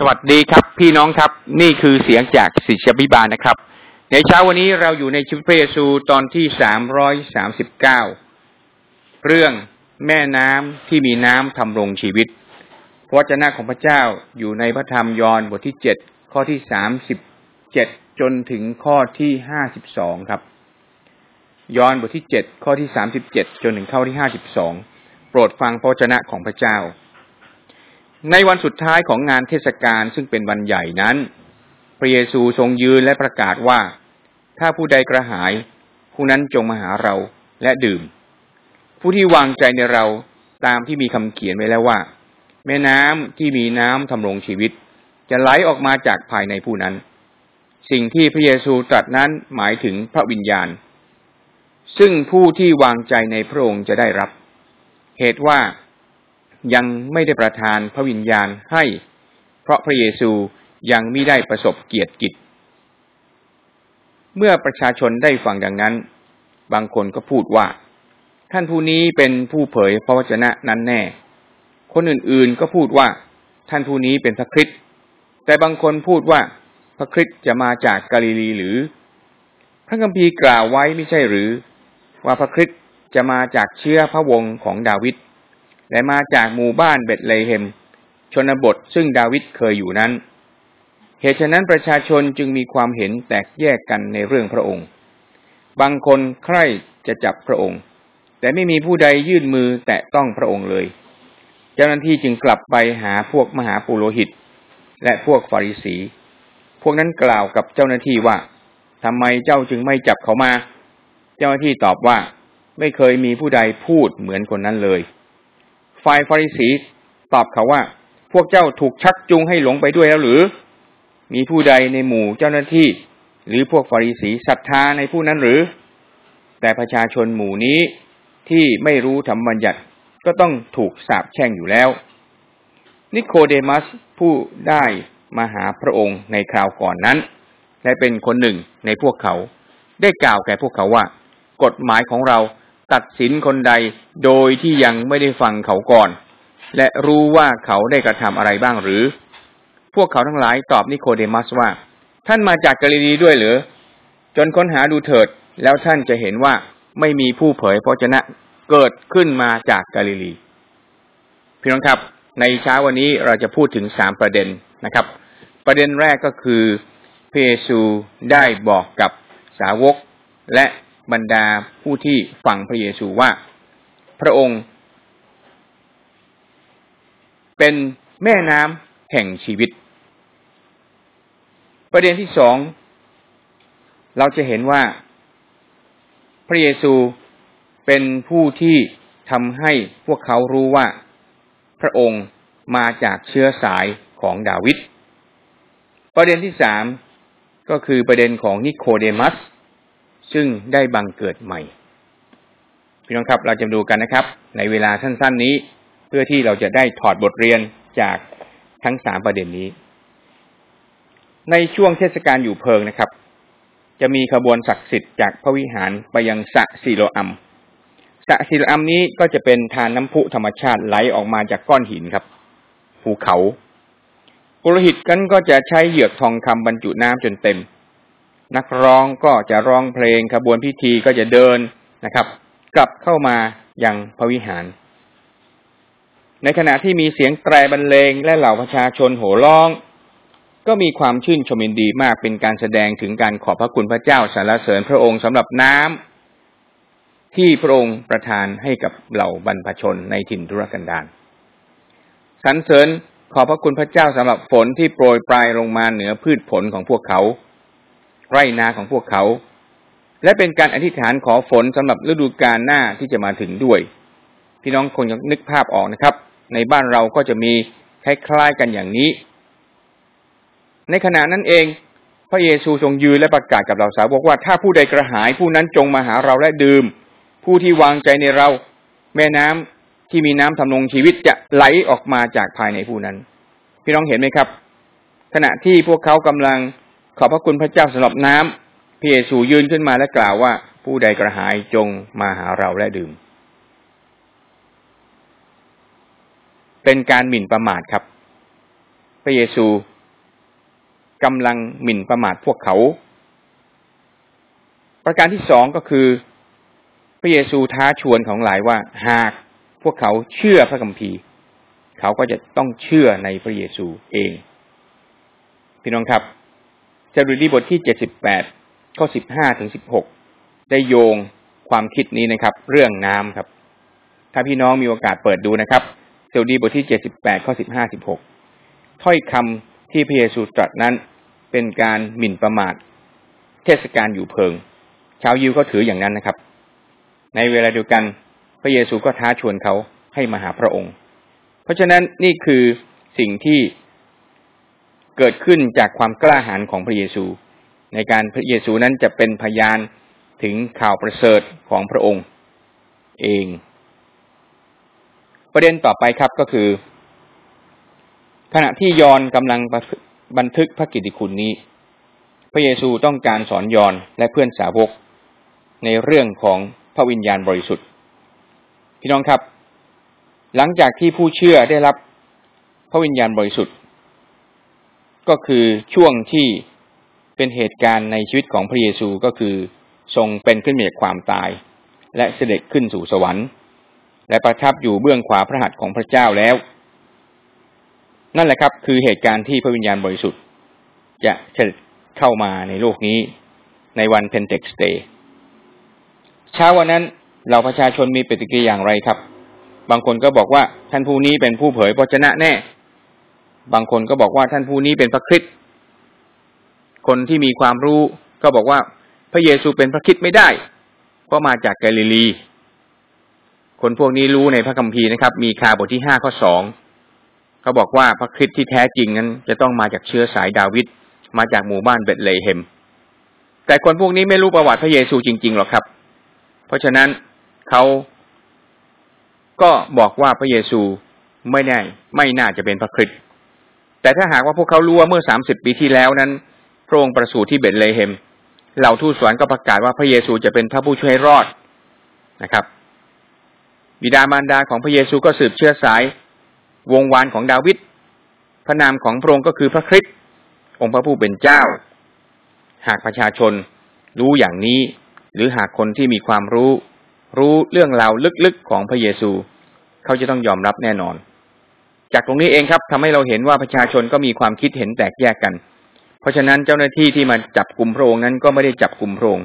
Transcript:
สวัสดีครับ พี่น้องครับ นี่คือเสียงจากศิษยบิบาลนะครับ ในเช้าวันนี้เราอยู่ในชีวิตพระเยซูตอนที่สามร้อยสามสิบเก้าเรื่องแม่น้ำที่มีน้ำทำรงชีวิต พระวจนะของพระเจ้าอยู่ในพระธรรมยอห์นบทที่เจ็ดข้อที่สามสิบเจ็ดจนถึงข้อที่ห้าสิบสองครับ ยอห์นบทที่เจ็ดข้อที่สามสิบเจ็ดจนถึงข้อที่ห้าสิบสองโปรดฟังพระวจนะของพระเจ้า ในวันสุดท้ายของงานเทศกาลซึ่งเป็นวันใหญ่นั้น พระเยซูทรงยืนและประกาศว่า ถ้าผู้ใดกระหาย ผู้นั้นจงมาหาเราและดื่ม ผู้ที่วางใจในเราตามที่มีคำเขียนไว้แล้วว่า แม่น้ำที่มีน้ำทำรงชีวิต จะไหลออกมาจากภายในผู้นั้น สิ่งที่พระเยซูตรัสนั้นหมายถึงพระวิญญาณ ซึ่งผู้ที่วางใจในพระองค์จะได้รับ เหตุว่า ยังไม่ได้ประทานพระวิญญาณให้ เพราะพระเยซูยังไม่ได้ประสบเกียรติกิจ เมื่อประชาชนได้ฟังดังนั้น บางคนก็พูดว่า ท่านผู้นี้เป็นผู้เผยพระวจนะนั้นแน่ คนอื่นๆก็พูดว่า ท่านผู้นี้เป็นพระคริสต์แต่บางคนพูดว่าพระคริสต์จะมาจากกาลิลีหรือ พระคัมภีร์กล่าวไว้ไม่ใช่หรือ ว่าพระคริสต์จะมาจากเชื้อพระวงศ์ของดาวิด และมาจากหมู่บ้านเบตเลเฮม ชนบทซึ่งดาวิดเคยอยู่นั้น เหตุฉะนั้นประชาชนจึงมีความเห็นแตกแยกกันในเรื่องพระองค์ บางคนใคร่จะจับพระองค์ แต่ไม่มีผู้ใดยื่นมือแตะต้องพระองค์เลย เจ้าหน้าที่จึงกลับไปหาพวกมหาปุโรหิต และพวกฟาริสี พวกนั้นกล่าวกับเจ้าหน้าที่ว่าทำไมเจ้าจึงไม่จับเขามา เจ้าหน้าที่ตอบว่า ไม่เคยมีผู้ใดพูดเหมือนคนนั้นเลย ฝ่ายฟาริสีตอบเขาว่า พวกเจ้าถูกชักจูงให้หลงไปด้วยแล้วหรือ มีผู้ใดในหมู่เจ้าหน้าที่ หรือพวกฟาริสีศรัทธาในผู้นั้นหรือ แต่ประชาชนหมู่นี้ที่ไม่รู้ธรรมบัญญัติก็ต้องถูกสาปแช่งอยู่แล้ว นิโคเดมัสผู้ได้มาหาพระองค์ในคราวก่อนนั้น และเป็นคนหนึ่งในพวกเขา ได้กล่าวแก่พวกเขาว่า กฎหมายของเรา ตัดสินคนใดโดยที่ยังไม่ได้ฟังเขาก่อน และรู้ว่าเขาได้กระทำอะไรบ้างหรือ พวกเขาทั้งหลายตอบนิโคเดมัสว่า ท่านมาจากกาลิลีด้วยหรือ จนค้นหาดูเถิด แล้วท่านจะเห็นว่าไม่มีผู้เผยพระชนะเกิดขึ้นมาจากกาลิลี พี่น้องครับในเช้าวันนี้เราจะพูดถึงสามประเด็นนะครับ ประเด็นแรกก็คือเพซูได้บอกกับสาวกและ บรรดาผู้ที่ฟังพระเยซูว่า พระองค์ เป็นแม่น้ำแห่งชีวิต ประเด็นที่สอง เราจะเห็นว่า พระเยซูเป็นผู้ที่ทำให้พวกเขารู้ว่า พระองค์มาจากเชื้อสายของดาวิด ประเด็นที่สามก็คือประเด็นของนิโคเดมัส ซึ่งได้บังเกิดใหม่ พี่น้องครับเราจะดูกันนะครับ ในเวลาสั้น ๆนี้ เพื่อที่เราจะได้ถอดบทเรียนจากทั้งสามประเด็นนี้ ในช่วงเทศกาลอยู่เพลิงนะครับ จะมีขบวนศักดิ์สิทธิ์จากพระวิหารไปยังสะซิโลอัมสะซิโลอัมนี้ก็จะเป็นทานน้ำพุธรรมชาติไหลออกมาจากก้อนหินครับ ภูเขาปุโรหิตกันก็จะใช้เหยือกทองคำบรรจุน้ำจนเต็ม นักร้องก็จะร้องเพลงขบวนพิธีก็จะเดินนะครับ กลับเข้ามายังพระวิหาร ในขณะที่มีเสียงแตรบรรเลงและเหล่าประชาชนโห่ร้อง ก็มีความชื่นชมยินดีมากเป็นการแสดงถึงการขอบพระคุณพระเจ้าสรรเสริญพระองค์สำหรับน้ำที่พระองค์ประทานให้กับเหล่าบรรพชนในถิ่นทุรกันดารสรรเสริญขอบพระคุณพระเจ้าสำหรับฝนที่โปรยปลายลงมาเหนือพืชผลของพวกเขา ไร่นาของพวกเขา และเป็นการอธิษฐานขอฝนสำหรับฤดูกาลหน้าที่จะมาถึงด้วย พี่น้องคงยังนึกภาพออกนะครับ ในบ้านเราก็จะมีคล้ายๆกันอย่างนี้ ในขณะนั้นเอง พระเยซูทรงยืนและประกาศกับเราสาวกว่าถ้าผู้ใดกระหายผู้นั้นจงมาหาเราและดื่ม ผู้ที่วางใจในเรา แม่น้ำที่มีน้ำทำลงชีวิตจะไหลออกมาจากภายในผู้นั้น พี่น้องเห็นไหมครับ ขณะที่พวกเขากำลัง ขอบพระคุณพระเจ้าสำหรับน้ำพระเยซูยืนขึ้นมาและกล่าวว่า ผู้ใดกระหายจงมาหาเราและดื่ม เป็นการหมิ่นประมาทครับไประเยซูกำลังหมิ่นประมาทพวกเขา ประการที่สองก็คือ พระเยซูท้าชวนของหลายว่า หากพวกเขาเชื่อพระคัมภีร์ เขาก็จะต้องเชื่อในพระเยซูเอง พี่น้องครับ จรุดีบทที่เจ็ดสิบแปดข้อสิบห้าถึงสิบหกได้โยงความคิดนี้นะครับ เรื่องน้ำครับ ถ้าพี่น้องมีโอกาสเปิดดูนะครับเซลดีบทที่เจ็ดสิบแปดข้อสิบห้าสิบหกถ้อยคำที่พระเยซูตรัสนั้นเป็นการหมิ่นประมาท เทศกาลอยู่เพิง ชาวยิวก็ถืออย่างนั้นนะครับ ในเวลาเดียวกัน พระเยซูก็ท้าชวนเขาให้มาหาพระองค์ เพราะฉะนั้นนี่คือสิ่งที่ เกิดขึ้นจากความกล้าหาญของพระเยซู ในการพระเยซูนั้นจะเป็นพยานถึงข่าวประเสริฐของพระองค์ เอง ประเด็นต่อไปครับก็คือ ขณะที่ยอนกำลังบันทึกพระกิตติคุณนี้ พระเยซูต้องการสอนยอนและเพื่อนสาวก ในเรื่องของพระวิญญาณบริสุทธิ์ พี่น้องครับ หลังจากที่ผู้เชื่อได้รับพระวิญญาณบริสุทธิ์ ก็คือช่วงที่เป็นเหตุการณ์ในชีวิตของพระเยซูก็คือ ทรงเป็นขึ้นมาจากความตาย และเสด็จขึ้นสู่สวรรค์ และประทับอยู่เบื้องขวาพระหัตถ์ของพระเจ้าแล้ว นั่นแหละครับ คือเหตุการณ์ที่พระวิญญาณบริสุทธิ์ จะเสด็จเข้ามาในโลกนี้ในวันเพนเทคสเตย์เช้าวันนั้นเราประชาชนมีปฏิกิริยาอย่างไรครับ บางคนก็บอกว่าท่านผู้นี้เป็นผู้เผยพระชนะแน่ บางคนก็บอกว่าท่านผู้นี้เป็นพระคริสต์คนที่มีความรู้ก็บอกว่าพระเยซูเป็นพระคิดไม่ได้ เพราะมาจากแกลิลี คนพวกนี้รู้ในพระคัมภีร์นะครับ มีคาบทที่ห้าข้อสองเขาบอกว่าพระคริสต์ที่แท้จริงนั้น จะต้องมาจากเชื้อสายดาวิดมาจากหมู่บ้านเบตเลเฮม แต่คนพวกนี้ไม่รู้ประวัติพระเยซูจริงๆหรอกครับ เพราะฉะนั้นเขาก็บอกว่าพระเยซูไม่แน่ไม่น่าจะเป็นพระคริสต์ แต่ถ้าหากว่าพวกเขารู้ว่าเมื่อสามสิบปีที่แล้วนั้น พระองค์ประสูติที่เบตเลเฮมเหล่าทูตสวรรค์ก็ประกาศว่าพระเยซูจะเป็นพระผู้ช่วยรอดนะครับ บิดามารดาของพระเยซูก็สืบเชื้อสายวงวานของดาวิดพระนามของพระองค์ก็คือพระคริสต์องค์พระผู้เป็นเจ้า หากประชาชนรู้อย่างนี้ หรือหากคนที่มีความรู้ รู้เรื่องราวลึกๆของพระเยซู เขาจะต้องยอมรับแน่นอน จากตรงนี้เองครับทำให้เราเห็นว่าประชาชนก็มีความคิดเห็นแตกแยกกัน เพราะฉะนั้นเจ้าหน้าที่ที่มาจับกลุ่มโพรงนั้นก็ไม่ได้จับกลุ่มโพรง